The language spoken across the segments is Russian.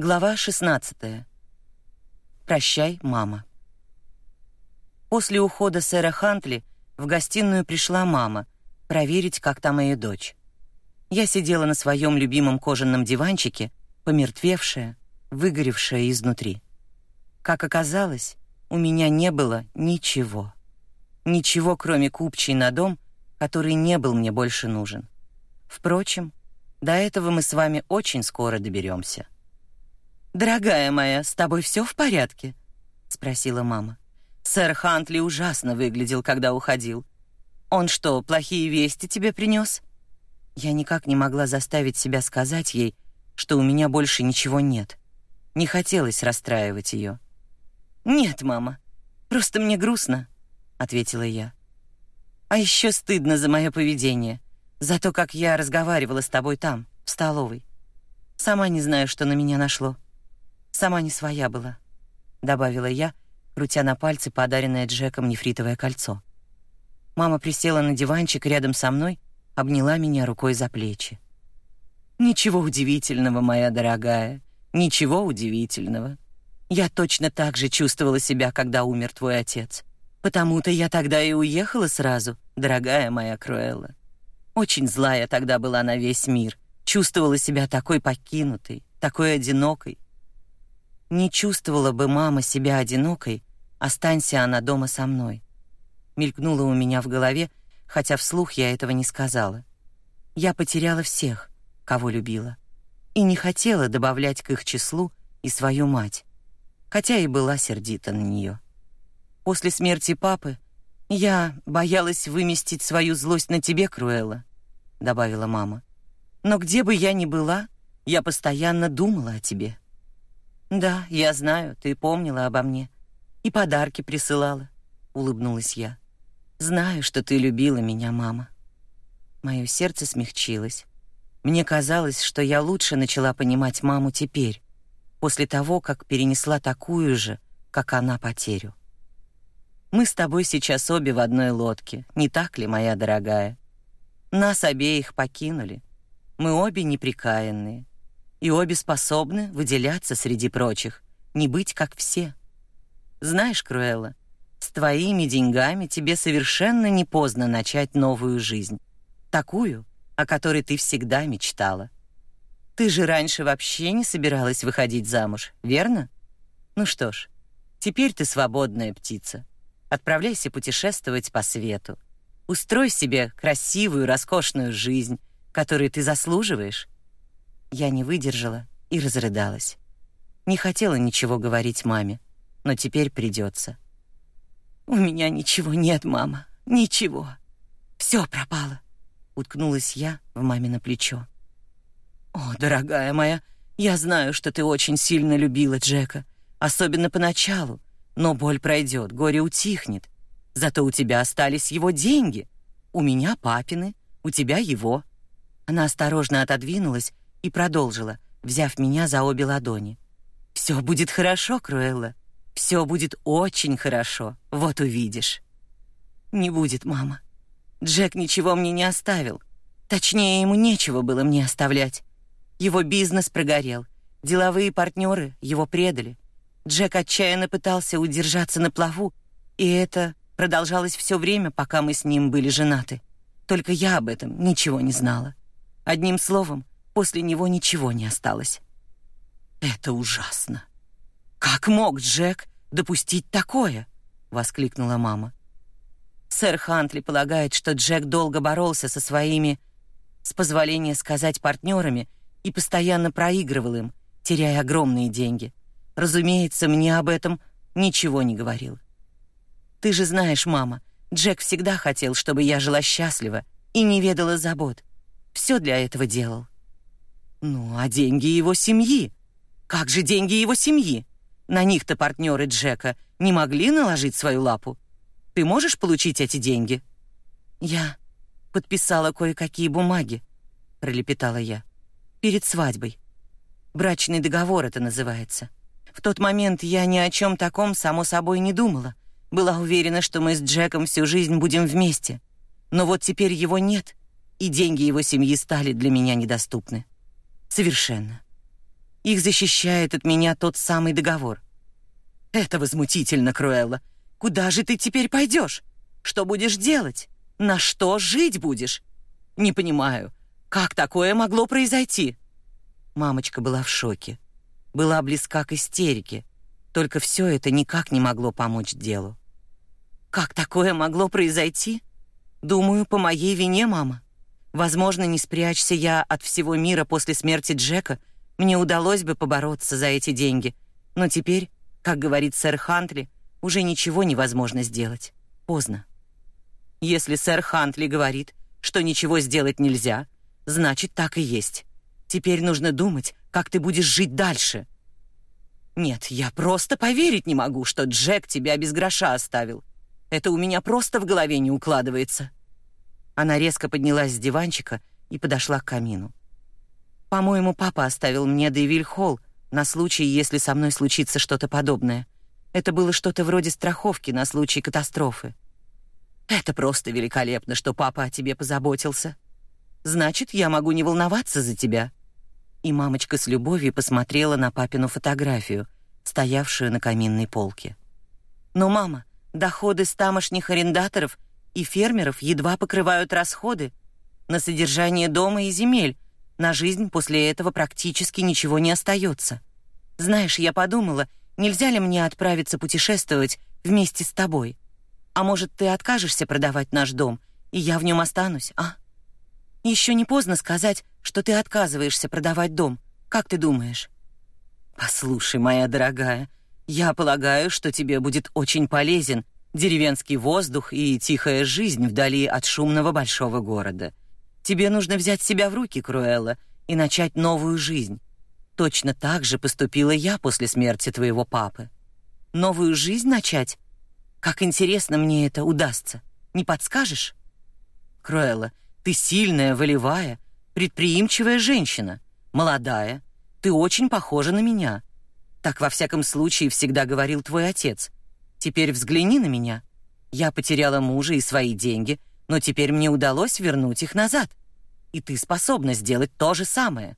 Глава 16. Прощай, мама. После ухода сэра Хантли в гостиную пришла мама проверить, как там ее дочь. Я сидела на своем любимом кожаном диванчике, помертвевшая, выгоревшая изнутри. Как оказалось, у меня не было ничего. Ничего, кроме купчей на дом, который не был мне больше нужен. Впрочем, до этого мы с вами очень скоро доберемся. «Дорогая моя, с тобой все в порядке?» — спросила мама. «Сэр Хантли ужасно выглядел, когда уходил. Он что, плохие вести тебе принес?» Я никак не могла заставить себя сказать ей, что у меня больше ничего нет. Не хотелось расстраивать ее. «Нет, мама, просто мне грустно», — ответила я. «А еще стыдно за мое поведение, за то, как я разговаривала с тобой там, в столовой. Сама не знаю, что на меня нашло». Сама не своя была, добавила я, крутя на пальце подаренное Джеком нефритовое кольцо. Мама присела на диванчик рядом со мной, обняла меня рукой за плечи. Ничего удивительного, моя дорогая, ничего удивительного. Я точно так же чувствовала себя, когда умер твой отец. Потому-то я тогда и уехала сразу, дорогая моя Круэлла. Очень злая тогда была на весь мир, чувствовала себя такой покинутой, такой одинокой, не чувствовала бы мама себя одинокой, останься она дома со мной. Мелькнуло у меня в голове, хотя вслух я этого не сказала. Я потеряла всех, кого любила, и не хотела добавлять к их числу и свою мать, хотя и была сердита на нее. После смерти папы я боялась выместить свою злость на тебе, Круэлла, добавила мама. Но где бы я ни была, я постоянно думала о тебе. Да, я знаю, ты помнила обо мне и подарки присылала, улыбнулась я. Знаю, что ты любила меня, мама. Мое сердце смягчилось. Мне казалось, что я лучше начала понимать маму теперь, после того, как перенесла такую же, как она, потерю. Мы с тобой сейчас обе в одной лодке, не так ли, моя дорогая? Нас обеих покинули. Мы обе неприкаянные и обе способны выделяться среди прочих, не быть как все. Знаешь, Круэлла, с твоими деньгами тебе совершенно не поздно начать новую жизнь, такую, о которой ты всегда мечтала. Ты же раньше вообще не собиралась выходить замуж, верно? Ну что ж, теперь ты свободная птица. Отправляйся путешествовать по свету. Устрой себе красивую, роскошную жизнь, которую ты заслуживаешь я не выдержала и разрыдалась. Не хотела ничего говорить маме, но теперь придется. У меня ничего нет, мама. Ничего. Все пропало. Уткнулась я в мамино плечо. О, дорогая моя, я знаю, что ты очень сильно любила Джека, особенно поначалу, но боль пройдет, горе утихнет. Зато у тебя остались его деньги. У меня папины, у тебя его. Она осторожно отодвинулась и продолжила, взяв меня за обе ладони. «Все будет хорошо, Круэлла. Все будет очень хорошо. Вот увидишь». «Не будет, мама. Джек ничего мне не оставил. Точнее, ему нечего было мне оставлять. Его бизнес прогорел. Деловые партнеры его предали. Джек отчаянно пытался удержаться на плаву, и это продолжалось все время, пока мы с ним были женаты. Только я об этом ничего не знала. Одним словом, После него ничего не осталось. Это ужасно. Как мог Джек допустить такое? воскликнула мама. Сэр Хантли полагает, что Джек долго боролся со своими, с позволения сказать, партнерами и постоянно проигрывал им, теряя огромные деньги. Разумеется, мне об этом ничего не говорил. Ты же знаешь, мама, Джек всегда хотел, чтобы я жила счастливо и не ведала забот. Все для этого делал. Ну, а деньги его семьи? Как же деньги его семьи? На них-то партнеры Джека не могли наложить свою лапу. Ты можешь получить эти деньги? Я подписала кое-какие бумаги, пролепетала я. Перед свадьбой. Брачный договор это называется. В тот момент я ни о чем таком само собой не думала. Была уверена, что мы с Джеком всю жизнь будем вместе. Но вот теперь его нет, и деньги его семьи стали для меня недоступны. Совершенно. Их защищает от меня тот самый договор. Это возмутительно, Круэлла. Куда же ты теперь пойдешь? Что будешь делать? На что жить будешь? Не понимаю, как такое могло произойти? Мамочка была в шоке. Была близка к истерике. Только все это никак не могло помочь делу. Как такое могло произойти? Думаю, по моей вине, мама. Возможно, не спрячься я от всего мира после смерти Джека, мне удалось бы побороться за эти деньги. Но теперь, как говорит сэр Хантли, уже ничего невозможно сделать. Поздно. Если сэр Хантли говорит, что ничего сделать нельзя, значит, так и есть. Теперь нужно думать, как ты будешь жить дальше. Нет, я просто поверить не могу, что Джек тебя без гроша оставил. Это у меня просто в голове не укладывается. Она резко поднялась с диванчика и подошла к камину. По-моему, папа оставил мне Дэвиль Холл на случай, если со мной случится что-то подобное. Это было что-то вроде страховки на случай катастрофы. Это просто великолепно, что папа о тебе позаботился. Значит, я могу не волноваться за тебя. И мамочка с любовью посмотрела на папину фотографию, стоявшую на каминной полке. Но мама, доходы с тамошних арендаторов и фермеров едва покрывают расходы на содержание дома и земель. На жизнь после этого практически ничего не остается. Знаешь, я подумала, нельзя ли мне отправиться путешествовать вместе с тобой? А может, ты откажешься продавать наш дом, и я в нем останусь, а? Еще не поздно сказать, что ты отказываешься продавать дом. Как ты думаешь? Послушай, моя дорогая, я полагаю, что тебе будет очень полезен деревенский воздух и тихая жизнь вдали от шумного большого города. Тебе нужно взять себя в руки, Круэлла, и начать новую жизнь. Точно так же поступила я после смерти твоего папы. Новую жизнь начать? Как интересно мне это удастся. Не подскажешь? Круэлла, ты сильная, волевая, предприимчивая женщина, молодая. Ты очень похожа на меня. Так во всяком случае всегда говорил твой отец. Теперь взгляни на меня. Я потеряла мужа и свои деньги, но теперь мне удалось вернуть их назад. И ты способна сделать то же самое.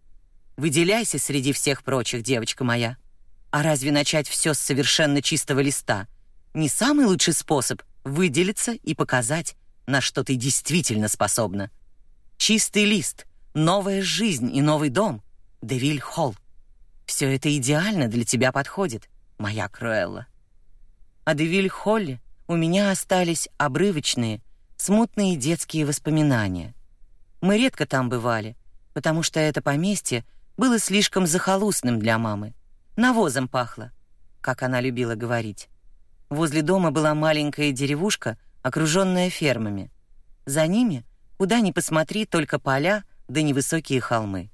Выделяйся среди всех прочих, девочка моя. А разве начать все с совершенно чистого листа не самый лучший способ выделиться и показать, на что ты действительно способна? Чистый лист, новая жизнь и новый дом. Девиль Холл. Все это идеально для тебя подходит, моя Круэлла. О Девиль Холле у меня остались обрывочные, смутные детские воспоминания. Мы редко там бывали, потому что это поместье было слишком захолустным для мамы. Навозом пахло, как она любила говорить. Возле дома была маленькая деревушка, окруженная фермами. За ними, куда ни посмотри, только поля да невысокие холмы.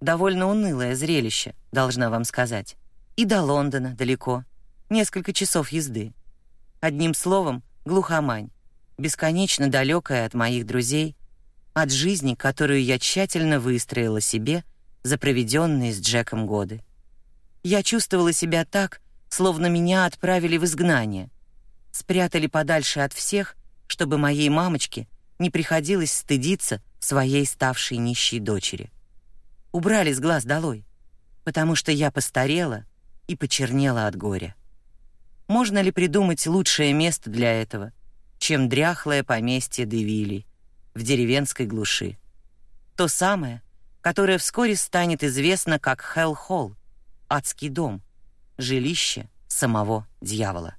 Довольно унылое зрелище, должна вам сказать. И до Лондона далеко, несколько часов езды. Одним словом, глухомань бесконечно далекая от моих друзей, от жизни, которую я тщательно выстроила себе за проведенные с Джеком годы. Я чувствовала себя так, словно меня отправили в изгнание, спрятали подальше от всех, чтобы моей мамочке не приходилось стыдиться своей ставшей нищей дочери. Убрали с глаз долой, потому что я постарела и почернела от горя. Можно ли придумать лучшее место для этого — чем дряхлое поместье Девили в деревенской глуши. То самое, которое вскоре станет известно как Хелл-Холл, адский дом, жилище самого дьявола.